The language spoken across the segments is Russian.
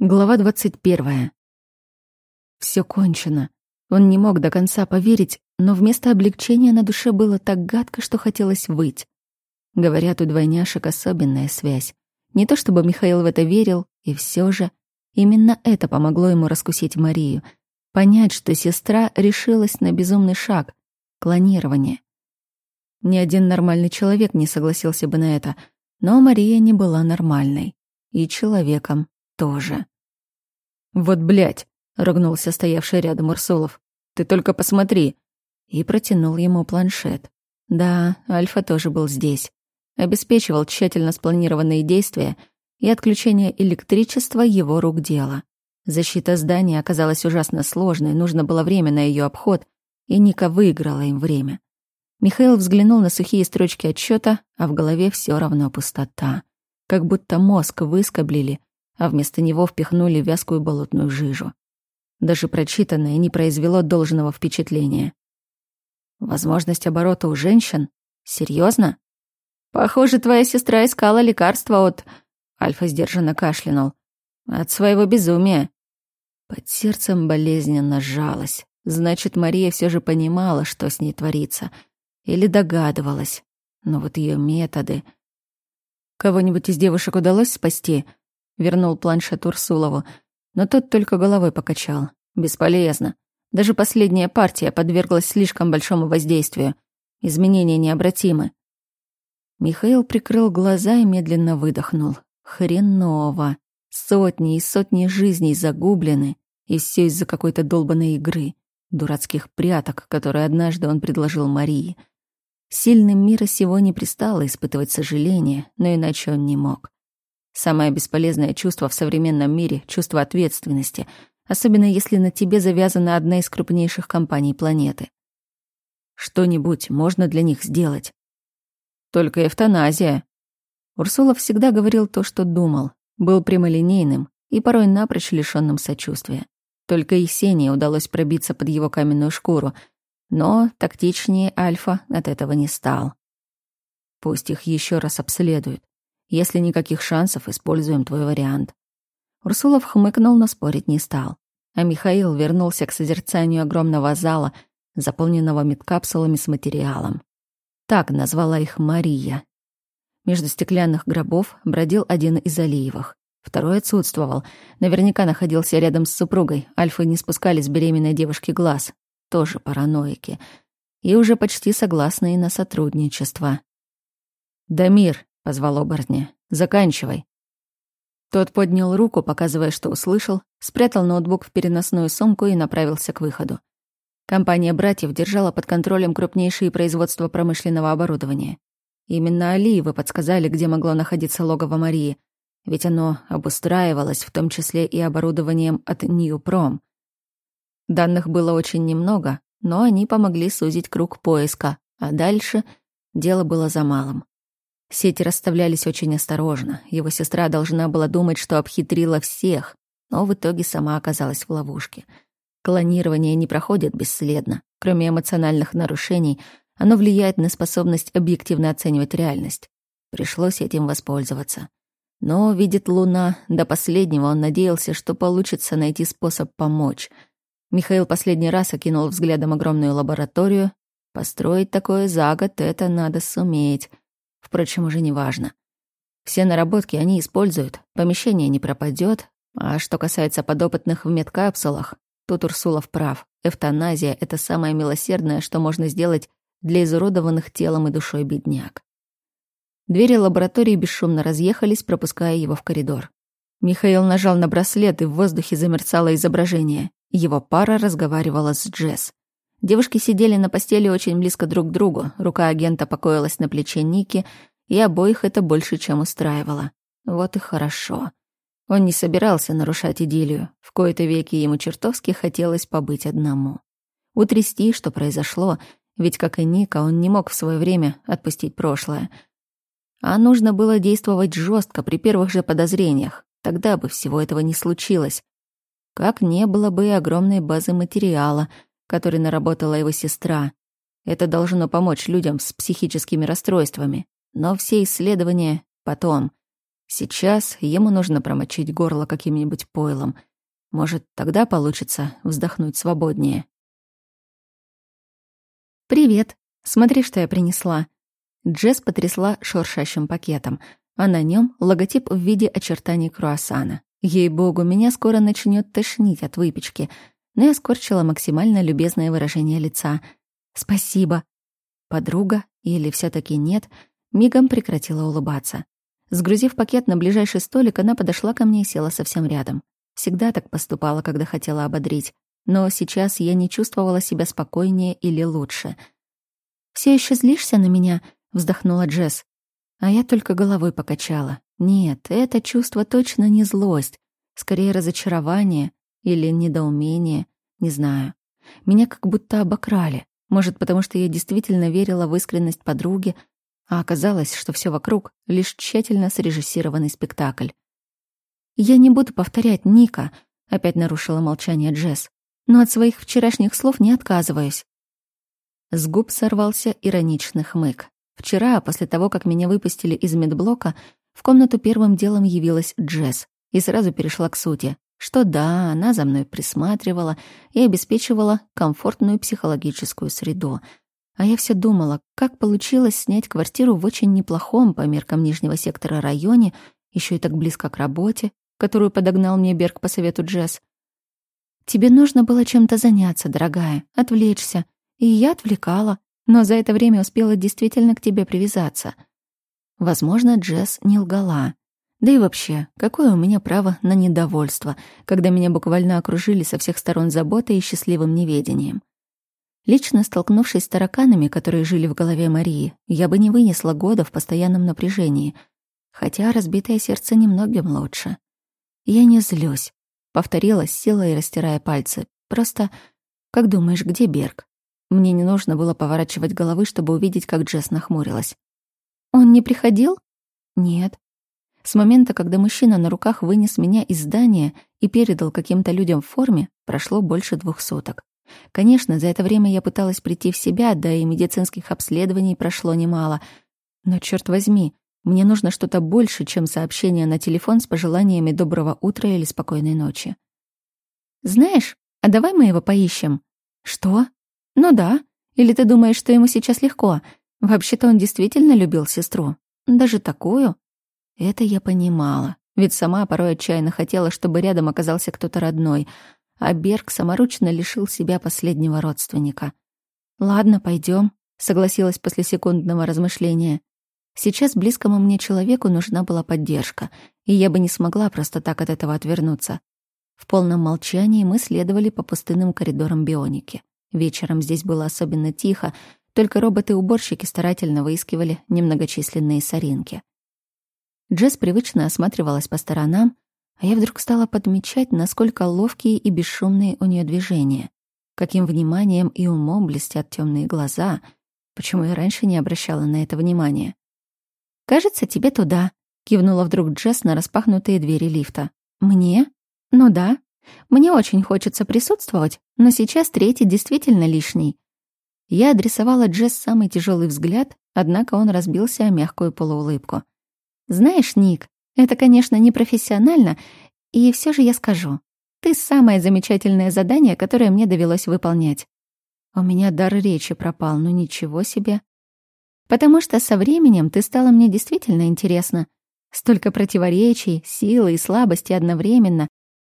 Глава двадцать первая. Все кончено. Он не мог до конца поверить, но вместо облегчения на душе было так гадко, что хотелось выть. Говорят, у двойняшек особенная связь. Не то чтобы Михаил в это верил, и все же именно это помогло ему раскусить Марию, понять, что сестра решилась на безумный шаг — клонирование. Ни один нормальный человек не согласился бы на это, но Мария не была нормальной. И человеком тоже. «Вот блядь!» — ругнулся стоявший рядом Урсулов. «Ты только посмотри!» И протянул ему планшет. Да, Альфа тоже был здесь. Обеспечивал тщательно спланированные действия и отключение электричества его рук дело. Защита здания оказалась ужасно сложной, нужно было время на ее обход, и Ника выиграла им время. Михаил взглянул на сухие строчки отчета, а в голове все равно пустота. Как будто мозг выскоблили а вместо него впихнули вязкую болотную жижу. Даже прочитанное не произвело должного впечатления. Возможность оборота у женщин? Серьезно? Похоже, твоя сестра искала лекарства от... Альфа сдержанно кашлянул. От своего безумия. Под сердцем болезненно сжалась. Значит, Мария все же понимала, что с ней творится. Или догадывалась. Но вот ее методы... Кого-нибудь из девушек удалось спасти? Вернул планшет Урсулову, но тот только головой покачал. Бесполезно. Даже последняя партия подверглась слишком большому воздействию. Изменения необратимы. Михаил прикрыл глаза и медленно выдохнул. Хреново. Сотни и сотни жизней загублены, и все из-за какой-то долбанной игры, дурацких пряток, которые однажды он предложил Марии. Сильным мира сего не пристало испытывать сожаление, но иначе он не мог. Самое бесполезное чувство в современном мире — чувство ответственности, особенно если на тебе завязана одна из крупнейших компаний планеты. Что-нибудь можно для них сделать. Только эвтаназия. Урсулов всегда говорил то, что думал, был прямолинейным и порой напрочь лишённым сочувствия. Только Есении удалось пробиться под его каменную шкуру, но тактичнее Альфа от этого не стал. Пусть их еще раз обследуют. Если никаких шансов, используем твой вариант». Урсулов хмыкнул, но спорить не стал. А Михаил вернулся к созерцанию огромного зала, заполненного медкапсулами с материалом. Так назвала их Мария. Между стеклянных гробов бродил один из Алиевых. Второй отсутствовал. Наверняка находился рядом с супругой. Альфы не спускали с беременной девушки глаз. Тоже параноики. И уже почти согласные на сотрудничество. «Дамир», позвал оборотня. «Заканчивай». Тот поднял руку, показывая, что услышал, спрятал ноутбук в переносную сумку и направился к выходу. Компания братьев держала под контролем крупнейшие производства промышленного оборудования. Именно Алиевы подсказали, где могло находиться логово Марии, ведь оно обустраивалось, в том числе и оборудованием от Ньюпром. Данных было очень немного, но они помогли сузить круг поиска, а дальше дело было за малым. Сети расставлялись очень осторожно. Его сестра должна была думать, что обхитрила всех, но в итоге сама оказалась в ловушке. Клонирование не проходит бесследно. Кроме эмоциональных нарушений, оно влияет на способность объективно оценивать реальность. Пришлось этим воспользоваться. Но, видит Луна, до последнего он надеялся, что получится найти способ помочь. Михаил последний раз окинул взглядом огромную лабораторию. Построить такое за год — это надо суметь. Впрочем, уже не важно. Все наработки они используют, помещение не пропадет. А что касается подопытных в медкапсулах, тут Урсулов прав. Эвтаназия — это самое милосердное, что можно сделать для изуродованных телом и душой бедняк. Двери лаборатории бесшумно разъехались, пропуская его в коридор. Михаил нажал на браслет, и в воздухе замерцало изображение. Его пара разговаривала с Джесс. Девушки сидели на постели очень близко друг к другу, рука агента покоилась на плече Ники, и обоих это больше, чем устраивало. Вот и хорошо. Он не собирался нарушать идиллию. В кои-то веки ему чертовски хотелось побыть одному. Утрясти, что произошло, ведь, как и Ника, он не мог в свое время отпустить прошлое. А нужно было действовать жестко при первых же подозрениях. Тогда бы всего этого не случилось. Как не было бы и огромной базы материала — который наработала его сестра. Это должно помочь людям с психическими расстройствами. Но все исследования потом. Сейчас ему нужно промочить горло каким-нибудь пойлом. Может, тогда получится вздохнуть свободнее. «Привет. Смотри, что я принесла». Джесс потрясла шуршащим пакетом, а на нем логотип в виде очертаний круассана. Ей-богу, меня скоро начнет тошнить от выпечки, но я скорчила максимально любезное выражение лица. «Спасибо». Подруга, или все таки нет, мигом прекратила улыбаться. Сгрузив пакет на ближайший столик, она подошла ко мне и села совсем рядом. Всегда так поступала, когда хотела ободрить. Но сейчас я не чувствовала себя спокойнее или лучше. Все еще злишься на меня?» — вздохнула Джесс. А я только головой покачала. Нет, это чувство точно не злость. Скорее разочарование или недоумение. Не знаю. Меня как будто обокрали. Может, потому что я действительно верила в искренность подруги, а оказалось, что все вокруг — лишь тщательно срежиссированный спектакль. «Я не буду повторять Ника», — опять нарушила молчание Джесс, «но от своих вчерашних слов не отказываюсь». С губ сорвался ироничный хмык. Вчера, после того, как меня выпустили из медблока, в комнату первым делом явилась Джесс и сразу перешла к сути, что да, она за мной присматривала и обеспечивала комфортную психологическую среду — а я все думала, как получилось снять квартиру в очень неплохом по меркам нижнего сектора районе, еще и так близко к работе, которую подогнал мне Берг по совету Джесс. «Тебе нужно было чем-то заняться, дорогая, отвлечься». И я отвлекала, но за это время успела действительно к тебе привязаться. Возможно, Джесс не лгала. Да и вообще, какое у меня право на недовольство, когда меня буквально окружили со всех сторон заботой и счастливым неведением? Лично столкнувшись с тараканами, которые жили в голове Марии, я бы не вынесла года в постоянном напряжении. Хотя разбитое сердце немногим лучше. Я не злюсь. Повторила с силой, растирая пальцы. Просто, как думаешь, где Берг? Мне не нужно было поворачивать головы, чтобы увидеть, как Джесс нахмурилась. «Он не приходил?» «Нет». С момента, когда мужчина на руках вынес меня из здания и передал каким-то людям в форме, прошло больше двух суток. Конечно, за это время я пыталась прийти в себя, да и медицинских обследований прошло немало. Но, черт возьми, мне нужно что-то больше, чем сообщение на телефон с пожеланиями доброго утра или спокойной ночи. «Знаешь, а давай мы его поищем?» «Что?» «Ну да. Или ты думаешь, что ему сейчас легко? Вообще-то он действительно любил сестру. Даже такую?» Это я понимала, ведь сама порой отчаянно хотела, чтобы рядом оказался кто-то родной — а Берг саморучно лишил себя последнего родственника. «Ладно, пойдем, согласилась после секундного размышления. Сейчас близкому мне человеку нужна была поддержка, и я бы не смогла просто так от этого отвернуться. В полном молчании мы следовали по пустынным коридорам бионики. Вечером здесь было особенно тихо, только роботы-уборщики старательно выискивали немногочисленные соринки. Джесс привычно осматривалась по сторонам, а я вдруг стала подмечать, насколько ловкие и бесшумные у нее движения, каким вниманием и умом блестят темные глаза, почему я раньше не обращала на это внимания. «Кажется, тебе туда», — кивнула вдруг Джесс на распахнутые двери лифта. «Мне? Ну да. Мне очень хочется присутствовать, но сейчас третий действительно лишний». Я адресовала Джесс самый тяжелый взгляд, однако он разбился о мягкую полуулыбку. «Знаешь, Ник, это, конечно, не профессионально, и все же я скажу. Ты самое замечательное задание, которое мне довелось выполнять. У меня дар речи пропал, ну ничего себе. Потому что со временем ты стала мне действительно интересна. Столько противоречий, силы и слабости одновременно.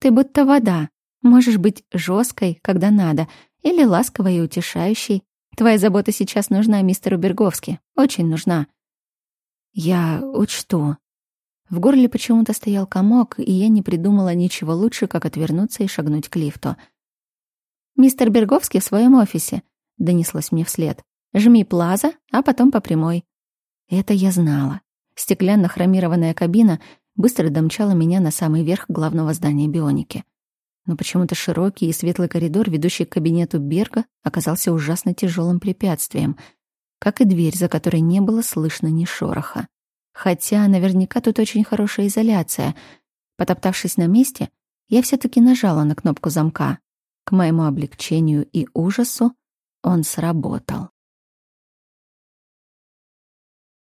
Ты будто вода. Можешь быть жесткой, когда надо, или ласковой и утешающей. Твоя забота сейчас нужна мистеру Берговски. Очень нужна. Я учту, в горле почему-то стоял комок, и я не придумала ничего лучше, как отвернуться и шагнуть к лифту. «Мистер Берговский в своем офисе», — донеслось мне вслед. «Жми плаза, а потом по прямой». Это я знала. Стеклянно-хромированная кабина быстро домчала меня на самый верх главного здания бионики. Но почему-то широкий и светлый коридор, ведущий к кабинету Берга, оказался ужасно тяжелым препятствием, как и дверь, за которой не было слышно ни шороха. Хотя наверняка тут очень хорошая изоляция. Потоптавшись на месте, я все таки нажала на кнопку замка. К моему облегчению и ужасу он сработал.